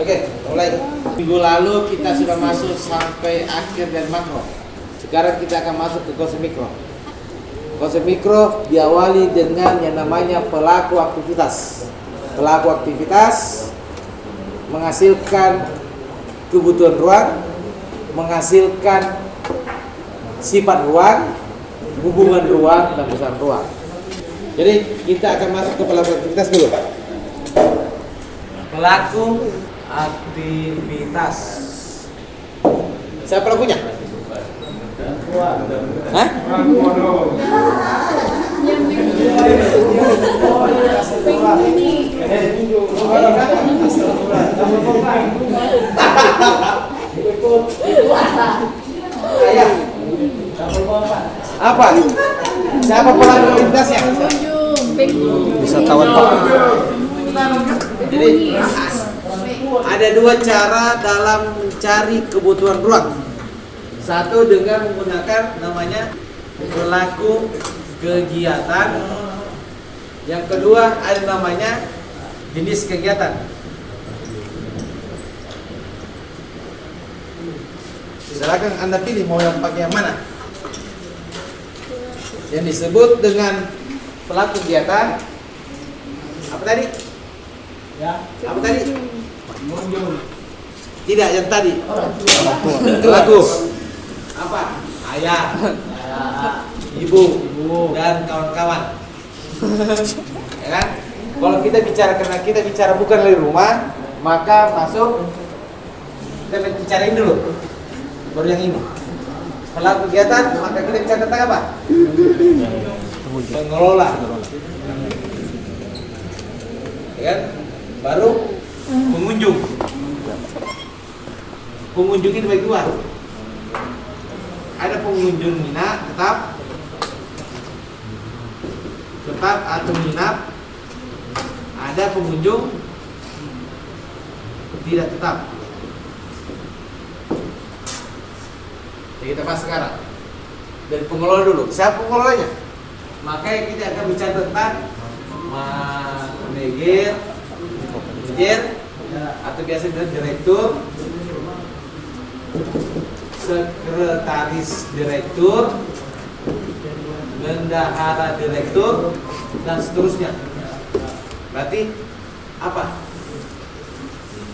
Oke, mulai. Minggu lalu kita sudah masuk sampai akhir dan makro. Sekarang kita akan masuk ke konsep mikro. Konsep mikro diawali dengan yang namanya pelaku aktivitas. Pelaku aktivitas menghasilkan kebutuhan ruang, menghasilkan sifat ruang, hubungan ruang dan besar ruang. Jadi kita akan masuk ke pelaku aktivitas dulu. Pelaku aktivitas. Siapa pelakunya? Hah? Apa? Siapa pelaku aktivitasnya? Wisatawan Pak. Jadi ada dua cara dalam mencari kebutuhan ruang. Satu dengan menggunakan namanya pelaku kegiatan. Yang kedua ada namanya jenis kegiatan. Silakan Anda pilih mau yang pakai yang mana. Yang disebut dengan pelaku kegiatan apa tadi? Ya, Apa tadi? Tidak, yang tadi. Pelaku. Apa? Ayah, ibu, dan kawan-kawan. ya kan? Kalau kita bicara karena kita bicara bukan dari rumah, maka masuk kita bicarain dulu. Baru yang ini. Pelaku kegiatan, maka kita bicara tentang apa? Pengelola. Ya kan? Baru pengunjung. Pengunjung itu bagi dua. Ada pengunjung minat tetap tetap atau minat. Ada pengunjung tidak tetap. Jadi kita bahas sekarang dari pengelola dulu. Siapa pengelolanya? Makanya kita akan bicara tentang manajer, manajer atau biasa disebut direktur, sekretaris direktur, bendahara direktur, dan seterusnya. Berarti apa?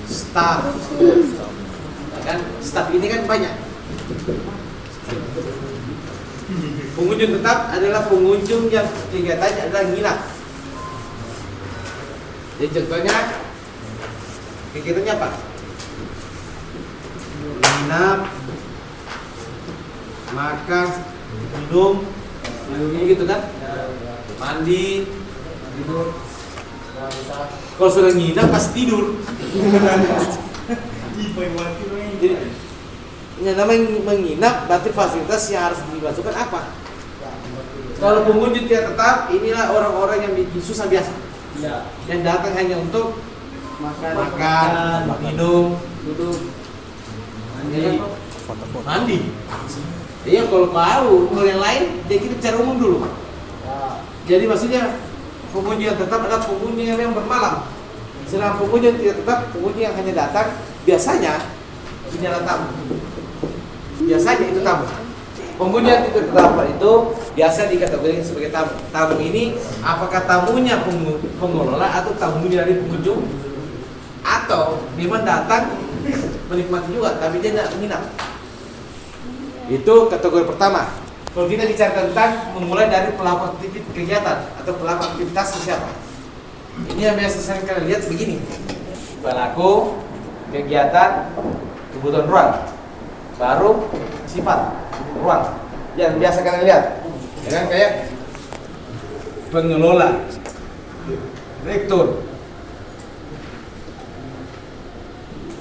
Staff. Kan staff ini kan banyak. Pengunjung tetap adalah pengunjung yang kegiatannya adalah nginap. Jadi contohnya kegiatannya apa? Nginap, makan, minum, minumnya gitu kan? Mandi, tidur. Kalau sudah nginap pasti tidur. Jadi yang namanya menginap berarti fasilitas yang harus dimasukkan apa? Kalau pengunjung tidak tetap, inilah orang-orang yang bikin susah biasa. Ya, Yang datang hanya untuk makan, makan, minum, duduk, mandi. mandi. Iya kalau baru, kalau yang lain, dia kita bicara umum dulu. Ya, Jadi maksudnya pengunjung yang tetap adalah pengunjung yang bermalam. Sedangkan pengunjung yang tidak tetap, pengunjung yang hanya datang biasanya ini adalah tamu. Biasanya itu tamu. Pengunjung yang tidak tetap itu biasa dikategorikan sebagai tamu. Tamu ini apakah tamunya pengelola atau tamunya dari pengunjung? Atau memang datang menikmati juga, tapi dia tidak menginap. Itu kategori pertama. Kalau kita bicara tentang memulai dari pelaku aktivitas kegiatan atau pelaku aktivitas siapa? Ini yang biasa sering kalian lihat begini. Pelaku kegiatan kebutuhan ruang. Baru sifat ruang. Yang biasa kalian lihat. Ya kan kayak pengelola, rektor,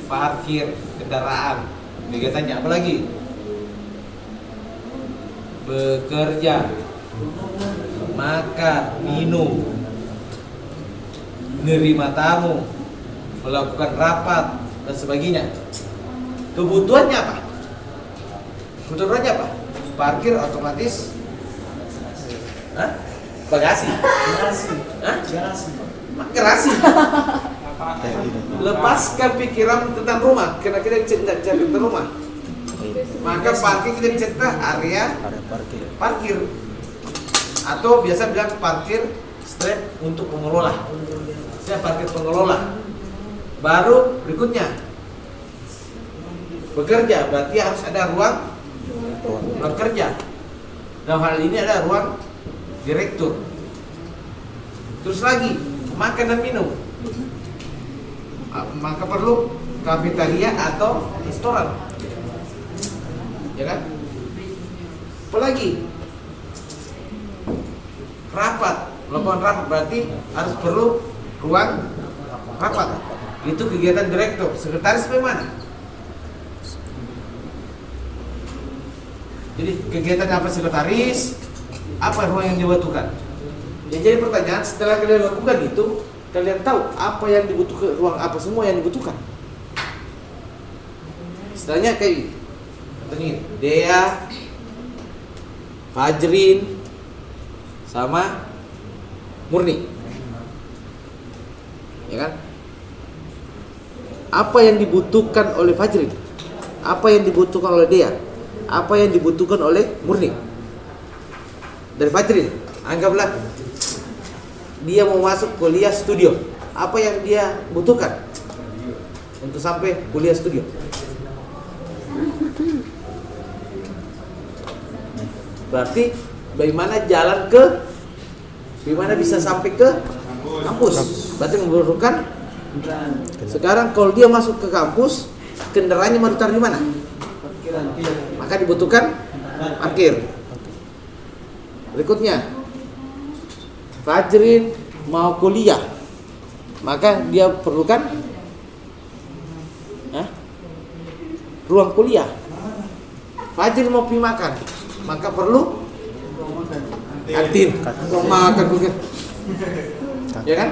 parkir kendaraan, kegiatannya apa lagi? bekerja, makan, minum, menerima tamu, melakukan rapat dan sebagainya. Kebutuhannya apa? Kebutuhannya apa? Parkir otomatis Hah? Bagasi. garasi. Hah? Garasi. Gerasi. lepaskan pikiran tentang rumah. Karena kita tidak cari tentang rumah? Maka parkir kita bicara area parkir. atau biasa bilang parkir straight untuk pengelola. Saya parkir pengelola. Baru berikutnya. Bekerja berarti harus ada ruang ruang kerja dalam hal ini ada ruang direktur. Terus lagi makan dan minum maka perlu kafetaria atau restoran. Ya kan? Apalagi rapat. Melakukan rapat berarti harus perlu ruang rapat. Itu kegiatan direktur. Sekretaris bagaimana? Jadi kegiatan apa sekretaris? Apa ruang yang dibutuhkan? Ya jadi pertanyaan setelah kalian lakukan itu kalian tahu apa yang dibutuhkan ruang apa semua yang dibutuhkan? Setelahnya kayak gini Dea Fajrin sama Murni. Ya kan? Apa yang dibutuhkan oleh Fajrin? Apa yang dibutuhkan oleh Dea? Apa yang dibutuhkan oleh Murni? Dari Fajrin anggaplah dia mau masuk kuliah studio. Apa yang dia butuhkan? Untuk sampai kuliah studio. Berarti bagaimana jalan ke bagaimana bisa sampai ke kampus? Berarti membutuhkan sekarang kalau dia masuk ke kampus kendaraannya mau ditaruh di mana? Maka dibutuhkan parkir. Berikutnya Fajrin mau kuliah. Maka dia perlukan Hah? ruang kuliah. Fajrin mau pergi makan maka perlu kantin. Ruang makan mungkin ya kan?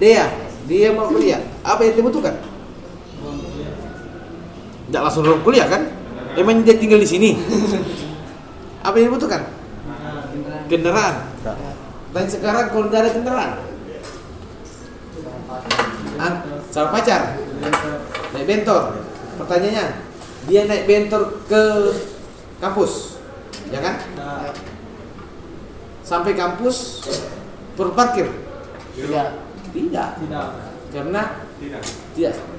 Dia dia mau kuliah. Apa yang dibutuhkan? Tidak langsung ruang kuliah kan? Emang dia tinggal di sini. Apa yang dibutuhkan? Kendaraan dan sekarang kalau tidak ada kendaraan? Ah, sama pacar? Naik bentor. Pertanyaannya dia naik bentor ke kampus ya kan? Sampai kampus perlu parkir? Tidak. tidak. Tidak. karena tidak.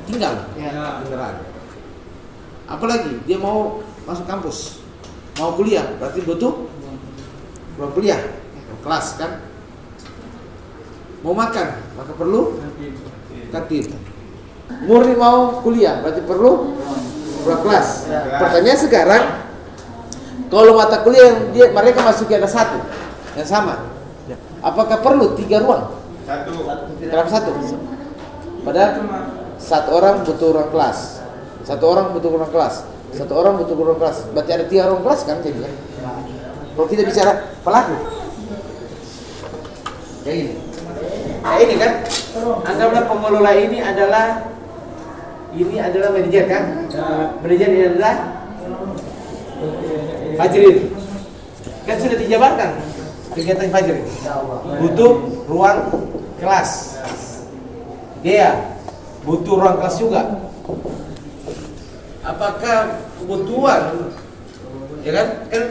tinggal Ya. kendaraan. Apalagi dia mau masuk kampus mau kuliah berarti butuh ruang kuliah kelas kan? Mau makan? Maka perlu? Kantin murni mau kuliah berarti perlu? Ruang kelas? Pertanyaan sekarang kalau mata kuliah yang dia mereka masuki ada satu yang sama. Ya. apakah perlu tiga ruang? Kenapa satu? Padahal satu orang butuh ruang kelas, satu orang butuh ruang kelas, satu orang butuh ruang kelas. Berarti ada tiga ruang kelas kan jadinya. Kalau kita bicara pelaku, kayak ini, kayak ini kan. Anggaplah pengelola ini adalah ini adalah manajer kan? Manajer ini adalah Fajrin. Kan sudah dijabarkan kegiatan Fajrin butuh ruang kelas. Dia butuh ruang kelas juga. Apakah kebutuhan ya kan? Kan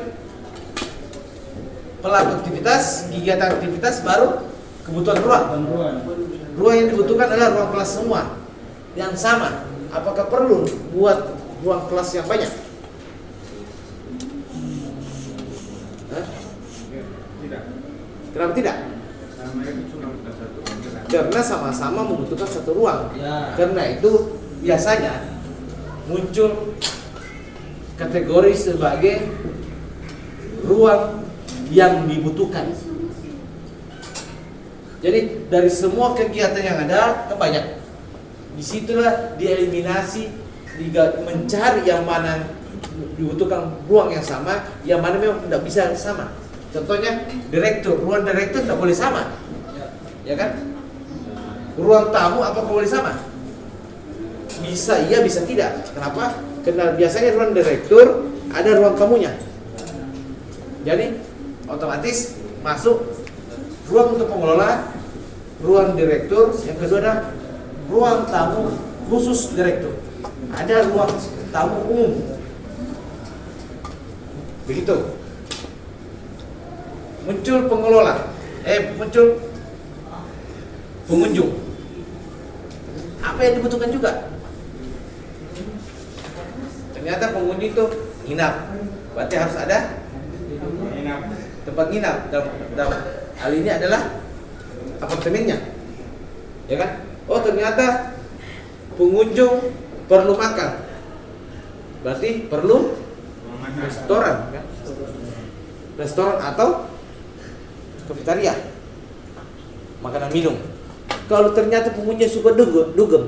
pelaku aktivitas, kegiatan aktivitas baru kebutuhan ruang. Ruang yang dibutuhkan adalah ruang kelas semua yang sama. Apakah perlu buat ruang kelas yang banyak? Hah? Kenapa tidak? Karena sama-sama membutuhkan satu ruang. Ya. Karena itu biasanya muncul kategori sebagai ruang yang dibutuhkan. Jadi dari semua kegiatan yang ada kebanyak. Di situlah dieliminasi, mencari yang mana dibutuhkan ruang yang sama, yang mana memang tidak bisa sama. Contohnya direktur, ruang direktur tidak boleh sama, ya kan? Ruang tamu apa boleh sama? Bisa iya, bisa tidak. Kenapa? Karena biasanya ruang direktur ada ruang tamunya. Jadi otomatis masuk ruang untuk pengelola, ruang direktur, yang kedua adalah ruang tamu khusus direktur. Ada ruang tamu umum. Begitu. Muncul pengelola, eh muncul pengunjung. Apa yang dibutuhkan juga? Ternyata pengunjung itu nginap. Berarti harus ada tempat nginap. Dalam, dalam hal ini adalah apartemennya. Ya kan? Oh ternyata pengunjung perlu makan. Berarti perlu restoran kan? restoran atau kafetaria. Makanan minum. Kalau ternyata pengunjung suka dugem, dugem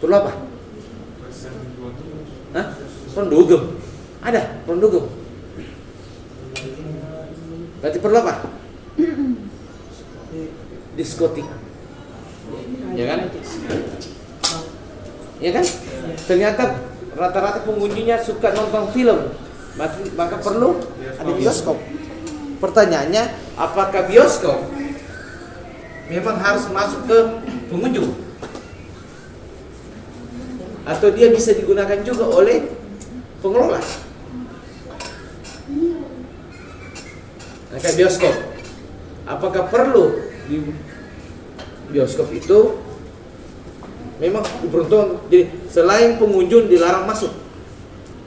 perlu apa? Hah? Perlu dugem. Ada perlu dugem berarti perlu apa? diskotik. Ya kan? Ya kan? Ternyata rata-rata pengunjungnya suka nonton film. Maka, perlu ada bioskop. Pertanyaannya apakah bioskop memang harus masuk ke pengunjung? Atau dia bisa digunakan juga oleh pengelola nah, kayak bioskop. Apakah perlu di bioskop itu? Memang beruntung. Jadi selain pengunjung dilarang masuk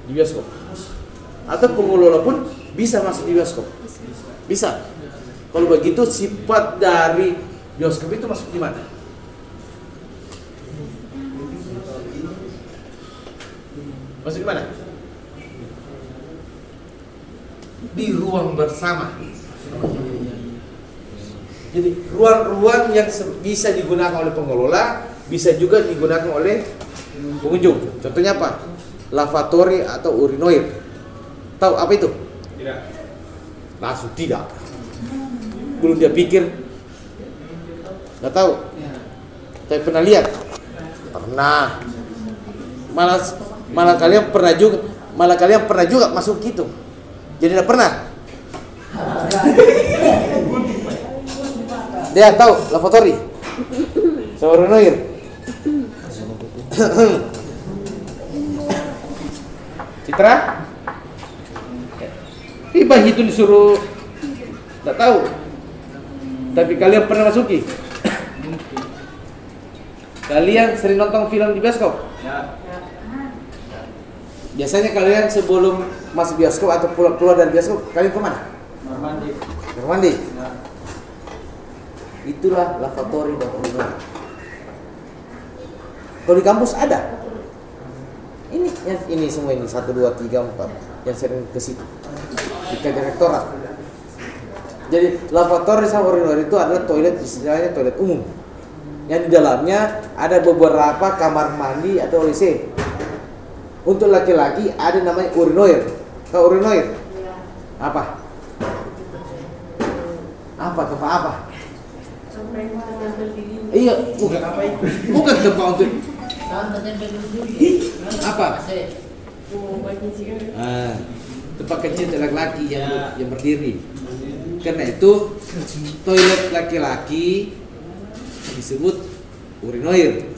di bioskop atau pengelola pun bisa masuk di bioskop. Bisa. Kalau begitu sifat dari bioskop itu masuk di mana? Masuk di mana di ruang bersama jadi ruang-ruang yang bisa digunakan oleh pengelola bisa juga digunakan oleh pengunjung. Contohnya apa? Lavatory atau urinoir. Tahu apa itu? Tidak. Langsung tidak. Belum dia pikir. Nggak tahu. Tapi pernah lihat? Pernah. Malah malah kalian pernah juga malah kalian pernah juga masuk gitu. Jadi tidak pernah. Dia tahu lavatory. Sama urinoir. Citra? Tiba itu disuruh tidak tahu. Tapi kalian pernah masuki? Kalian sering nonton film di bioskop? Ya. Biasanya kalian sebelum masuk bioskop atau pulang keluar dari bioskop, kalian ke mana? Mandi. Kamar mandi. Ya. Itulah lavatory dan urinoir. Kalau di kampus ada. Ini yang ini semua ini satu dua tiga empat yang sering ke situ di direktorat. Jadi lavatory sama urinoir itu adalah toilet istilahnya toilet umum. Yang di dalamnya ada beberapa kamar mandi atau WC. Untuk laki-laki ada namanya urinoir. Tahu urinoir? Apa? Apa tempat apa? Iya, bukan apa itu? Bukan tempat untuk apa? Ah, tempat kecil untuk laki-laki yang yang berdiri. Karena itu toilet laki-laki disebut urinoir.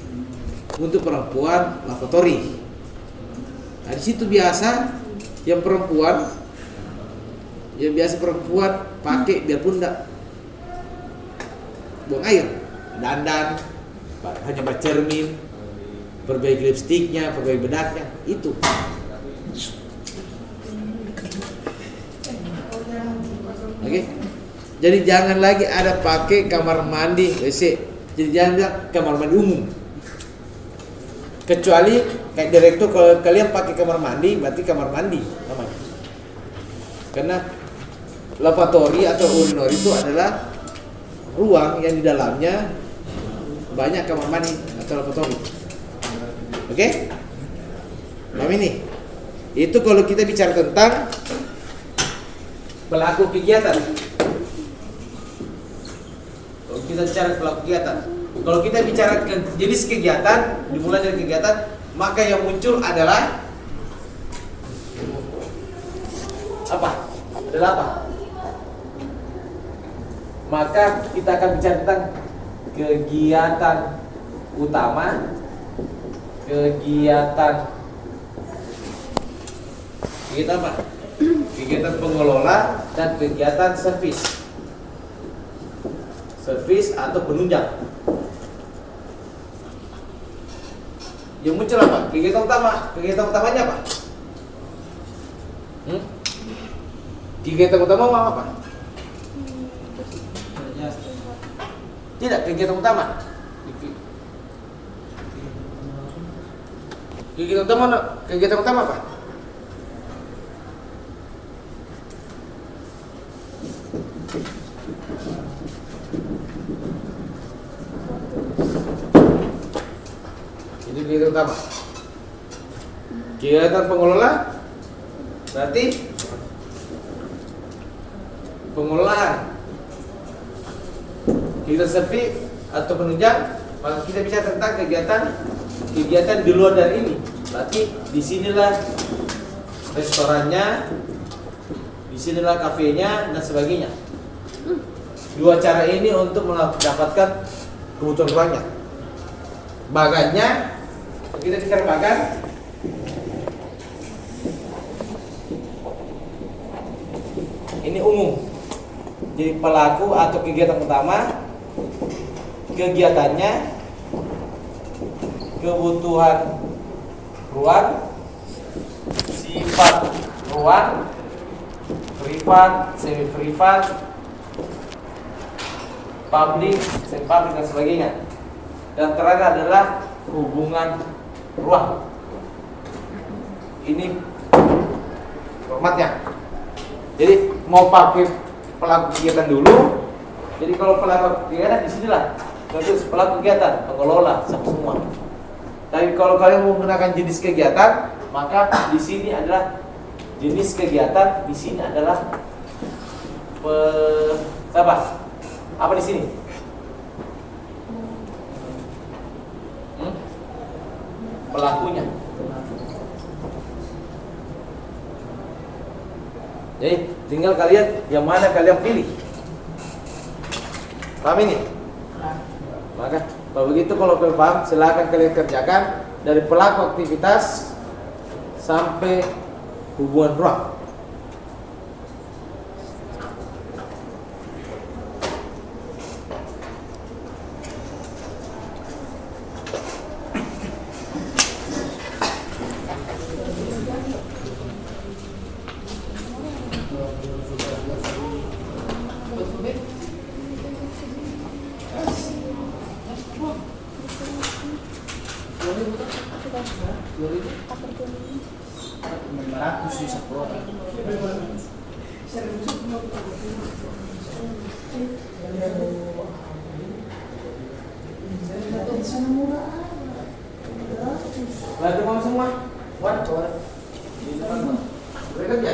Untuk perempuan lavatory. Nah, di situ biasa yang perempuan yang biasa perempuan pakai biarpun enggak buang air dandan hanya bercermin perbaiki lipstiknya perbaiki bedaknya itu. Oke? Jadi jangan lagi ada pakai kamar mandi WC. Jadi jangan kamar mandi umum. Kecuali kayak direktur kalau kalian pakai kamar mandi berarti kamar mandi namanya karena lavatory atau urinor itu adalah ruang yang di dalamnya banyak kamar mandi atau lavatory. Oke? Paham ini? Itu kalau kita bicara tentang pelaku kegiatan. Kalau kita bicara pelaku kegiatan. Kalau kita bicara ke jenis kegiatan, dimulai dari kegiatan, maka yang muncul adalah apa? Adalah apa? Maka kita akan bicara tentang kegiatan utama, kegiatan kegiatan apa? Kegiatan pengelola dan kegiatan servis. Servis atau penunjang. Yang muncul apa? Kegiatan utama. Kegiatan utamanya apa? Hmm? Kegiatan utama apa? Tidak, kegiatan utama. Kegiatan utama, kegiatan utama apa? Itu kegiatan utama. Kegiatan pengelola berarti pengelolaan kita sepi atau penunjang maka kita bicara tentang kegiatan kegiatan di luar dari ini. Berarti di sinilah restorannya di sinilah kafenya dan sebagainya. Dua cara ini untuk mendapatkan kebutuhan ruangnya bagannya kita bicara bagan ini umum jadi pelaku atau kegiatan utama kegiatannya kebutuhan ruang sifat ruang privat semi privat publik semi publik dan sebagainya. Dan terakhir adalah hubungan ruang ini formatnya jadi mau pakai pelaku kegiatan dulu. Jadi kalau pelaku kegiatan di sinilah. Terus pelaku kegiatan, pengelola, semua. Tapi kalau kalian mau menggunakan jenis kegiatan, maka di sini adalah jenis kegiatan, di sini adalah pe, apa? Apa di sini? Pelakunya. Jadi tinggal kalian yang mana kalian pilih. Paham ini? Maka kalau begitu kalau kalian paham silakan kalian kerjakan dari pelaku aktivitas sampai hubungan ruang. Lagi mau semua? Wan, Boleh kerja?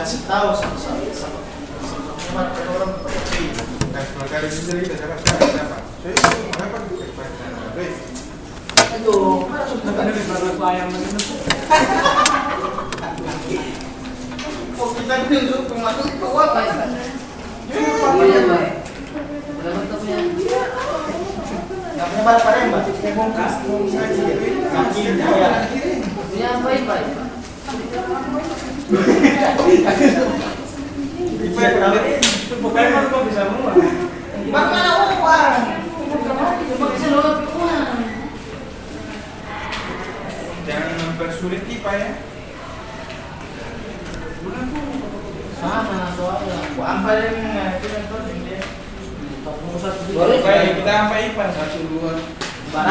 kasih tahu sama sama sama sama orang Kasih sel kita siapa siapa siapa. Itu kenapa itu kan belakang bayang Oh kita untuk penglaku itu ya? Ini apa ya punya barang ya. Ya? Ipa itu bukan kan kok bisa muat. Bang mana uang? Cuma lewat uang. Jangan mempersulit IPA ya. Sama soalnya. Gua ambil yang yang kita apa IPA satu dua. Kita